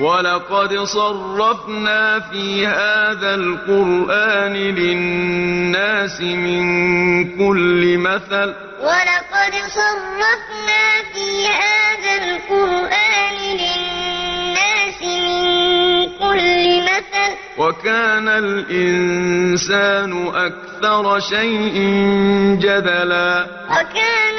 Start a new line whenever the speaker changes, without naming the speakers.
وَلَقَدْ صَرَّفْنَا فِي هَٰذَا الْقُرْآنِ لِلنَّاسِ مِن كُلِّ مَثَلٍ ۚ وَلَقَدْ صَرَّفْنَا فِي هَٰذَا الْقُرْآنِ لِلنَّاسِ مِن كُلِّ مَثَلٍ ۚ وَكَانَ الْإِنسَانُ أَكْثَرَ شَيْءٍ جَدَلًا وكان